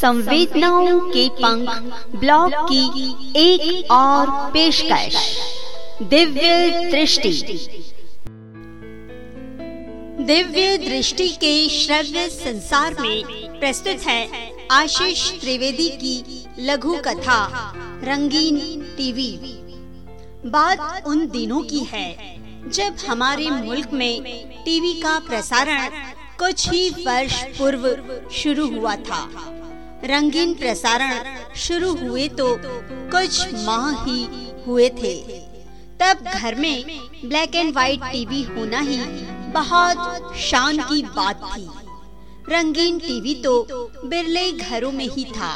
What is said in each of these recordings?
संवेदनाओं के पंख ब्लॉग की एक और पेशकश। दिव्य दृष्टि। दिव्य दृष्टि के श्रव्य संसार में प्रस्तुत है आशीष त्रिवेदी की लघु कथा, रंगीन टीवी। बात उन दिनों की है, जब हमारे मुल्क में टीवी का प्रसारण कुछ ही वर्ष पूर्व शुरू हुआ था। रंगीन प्रसारण शुरू हुए तो कुछ माह ही हुए थे। तब घर में ब्लैक एंड व्हाइट टीवी होना ही बहुत शान की बात थी। रंगीन टीवी तो बिरले घरों में ही था।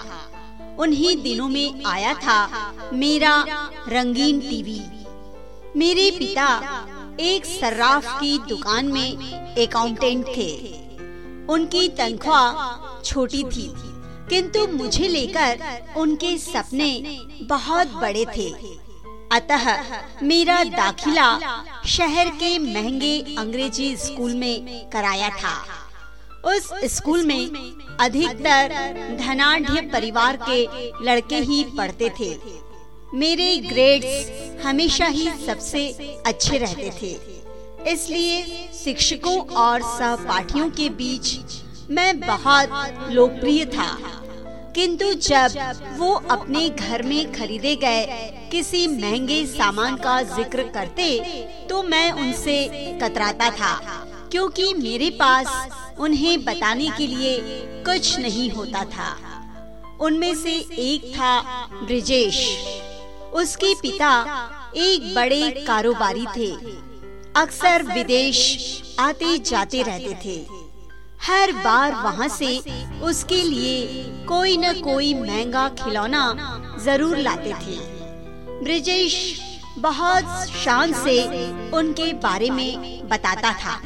उन्हीं दिनों में आया था मेरा रंगीन टीवी। मेरे पिता एक सर्राफ की दुकान में अकाउंटेंट थे। उनकी तनख्वाह छोटी थी। किंतु मुझे लेकर उनके सपने बहुत बड़े थे। अतः मेरा दाखिला शहर के महँगे अंग्रेज़ी स्कूल में कराया था। उस स्कूल में अधिकतर धनाढ़ परिवार के लड़के ही पढ़ते थे। मेरे ग्रेड्स हमेशा ही सबसे अच्छे रहते थे। इसलिए शिक्षकों और सहपाठियों के बीच मैं बहुत लोकप्रिय था। किंतु जब वो अपने घर में खरीदे गए किसी महँगे सामान का ज़िक्र करते तो मैं उनसे कतराता था, क्योंकि मेरे पास उन्हें बताने के लिए कुछ नहीं होता था। उनमें से एक था ब्रिजेश। उसके पिता एक बड़े कारोबारी थे। अक्सर विदेश आते जाते रहते थे। हर बार वहाँ से उसके लिए कोई न कोई महँगा खिलौना ज़रूर लाते थे। ब्रिजेश बहुत शान से उनके बारे में बताता था।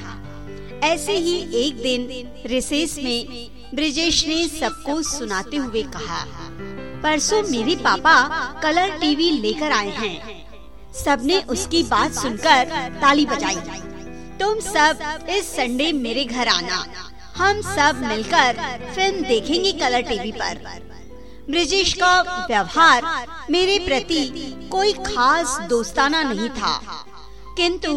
ऐसे ही एक दिन रिसेस में ब्रिजेश ने सबको सुनाते हुए कहा, परसों मेरे पापा कलर टीवी लेकर आए हैं। सबने उसकी बात सुनकर ताली बजाई। तुम सब इस संडे मेरे घर आना। हम सब मिलकर फ़िल्म देखेंगे कलर टीवी पर। ब्रिजेश का व्यवहार मेरे प्रति कोई खास दोस्ताना नहीं था। किंतु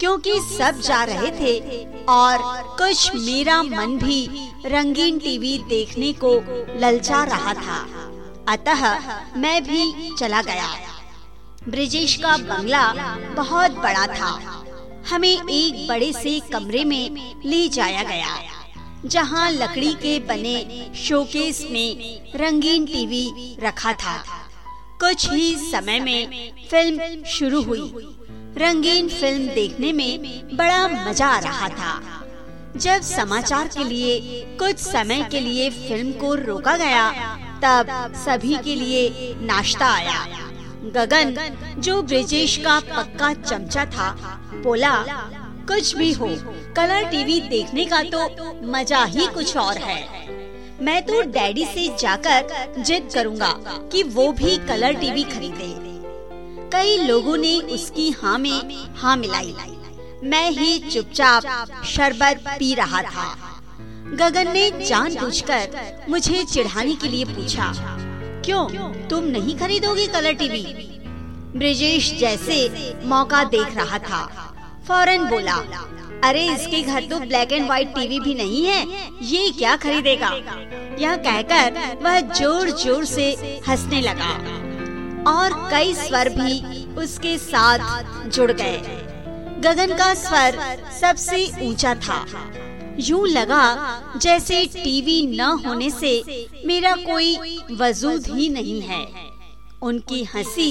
क्योंकि सब जा रहे थे और कुछ मेरा मन भी रंगीन टीवी देखने को ललचा रहा था। अतः मैं भी चला गया। ब्रिजेश का बंगला बहुत बड़ा था। हमें एक बड़े से कमरे में ले जाया गया। जहाँ लकड़ी के बने शोकेस में रंगीन टीवी रखा था। कुछ ही समय में फ़िल्म शुरू हुई। रंगीन फ़िल्म देखने में बड़ा मज़ा आ रहा था। जब समाचार के लिए, कुछ समय के लिए फ़िल्म को रोका गया, तब सभी के लिए नाश्ता आया। गगन, जो ब्रिजेश का पक्का चमचा था, बोला कुछ भी हो, कलर टीवी देखने का तो मज़ा ही कुछ और है। मैं तो डैडी से जाकर जिद करूँगा कि वो भी कलर टीवी खरीदे। कई लोगों ने उसकी हाँ में हाँ मिलाई। मैं ही चुपचाप शरबत पी रहा था। गगन ने जान कर मुझे चिढ़ाने के लिए पूछा, क्यों? तुम नहीं खरीदोगे कलर टीवी? ब्रिजेश जैसे मौका देख रहा था। फ़ौरन बोला अरे इसके घर तो ब्लैक एंड व्हाइट टीवी भी नहीं है। ये क्या खरीदेगा? यह कहकर वह ज़ोर ज़ोर से हंसने लगा। और कई स्वर भी उसके साथ जुड़ गए। गगन का स्वर सबसे ऊँचा था। यूँ लगा जैसे टीवी न होने से मेरा कोई वजूद ही नहीं है। उनकी हँसी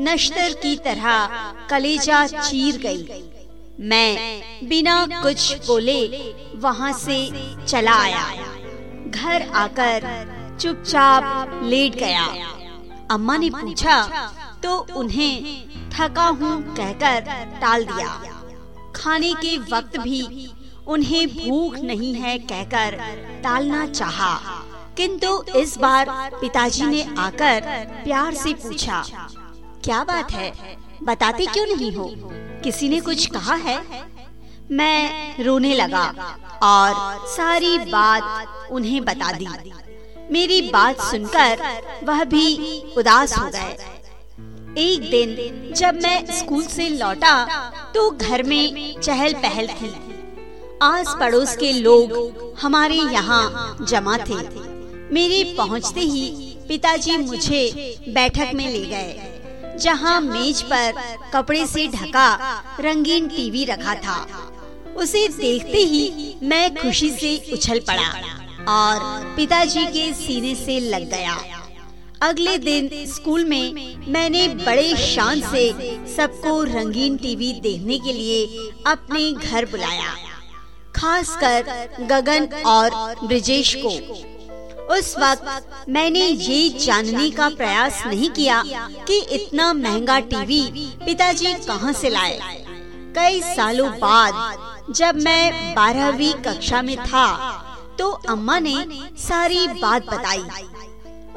नश्तर की तरह कलेजा चीर गई। मैं बिना कुछ बोले वहाँ से चला आया। घर आकर चुपचाप लेट गया। अम्मा ने पूछा तो उन्हें थका हूँ? कहकर टाल दिया। खाने के वक्त भी उन्हें भूख नहीं है कहकर टालना चाहा, किंतु इस बार पिताजी ने आकर प्यार से पूछा क्या बात है? बताते क्यों नहीं हो? किसी ने कुछ कहा है? मैं रोने लगा और सारी बात उन्हें बता दी। मेरी बात सुनकर वह भी उदास हो गए। एक दिन जब मैं स्कूल से लौटा तो घर में चहल पहल थी। आस पड़ोस के लोग हमारे यहाँ जमा थे। मेरे पहुँचते ही पिताजी मुझे बैठक में ले गए। जहाँ मेज पर कपड़े से ढका रंगीन टीवी रखा था। उसे देखते ही मैं खुशी से उछल पड़ा और पिताजी के सीने से लग गया। अगले दिन स्कूल में मैंने बड़े शान से सबको रंगीन टीवी देखने के लिए अपने घर बुलाया, खासकर गगन और ब्रिजेश को। उस वक्त मैंने ये जानने का प्रयास नहीं किया कि इतना महँगा टीवी पिताजी कहाँ से लाए। कई सालों बाद जब मैं बारहवीं कक्षा में था तो अम्मा ने सारी बात बताई।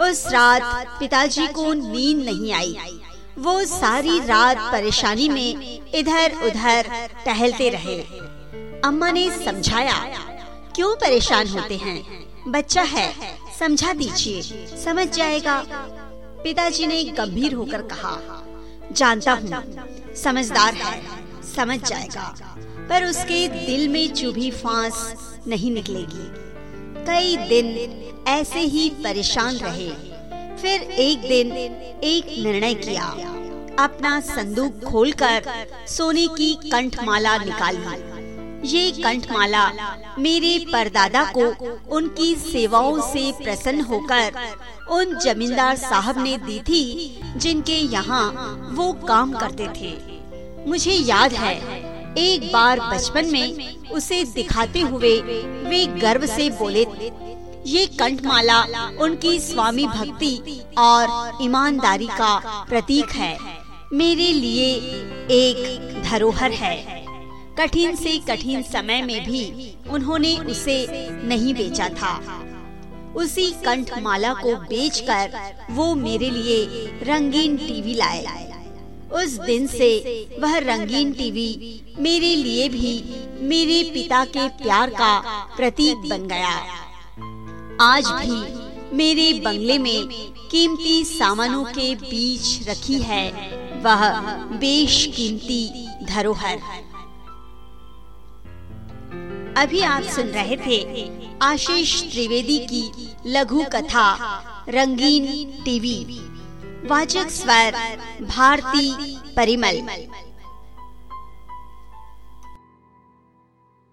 उस रात पिताजी को नींद नहीं आई। वो सारी रात परेशानी में इधर उधर टहलते रहे। अम्मा ने समझाया, क्यों परेशान होते हैं? बच्चा है समझा दीजिए। समझ जाएगा। पिताजी ने गंभीर होकर कहा, जानता हूँ, समझदार है, समझ जाएगा, पर उसके दिल में चुभी फांस नहीं निकलेगी। कई दिन ऐसे ही परेशान रहे, फिर एक दिन एक निर्णय किया, अपना संदूक खोलकर सोने की कंठमाला निकाली। ये कंठमाला मेरे परदादा को, उनकी सेवाओं से प्रसन्न होकर, उन जमींदार साहब ने दी थी, जिनके यहाँ वो काम करते थे। मुझे याद है, एक बार बचपन में उसे दिखाते हुए वे गर्व से बोले, ये कंठमाला उनकी स्वामी भक्ति और ईमानदारी का प्रतीक है। मेरे लिए एक धरोहर है। कठिन से कठिन समय में भी उन्होंने उसे नहीं बेचा था। उसी कंठ माला को बेचकर वो मेरे लिए रंगीन टीवी लाए। उस दिन से वह रंगीन टीवी मेरे लिए भी मेरे पिता के प्यार का प्रतीक बन गया। आज भी मेरे बंगले में कीमती सामानों के बीच रखी है वह बेशकीमती धरोहर। अभी आप सुन रहे थे आशीष त्रिवेदी की लघु कथा, रंगीन टीवी। वाचक स्वर, भारती परिमल।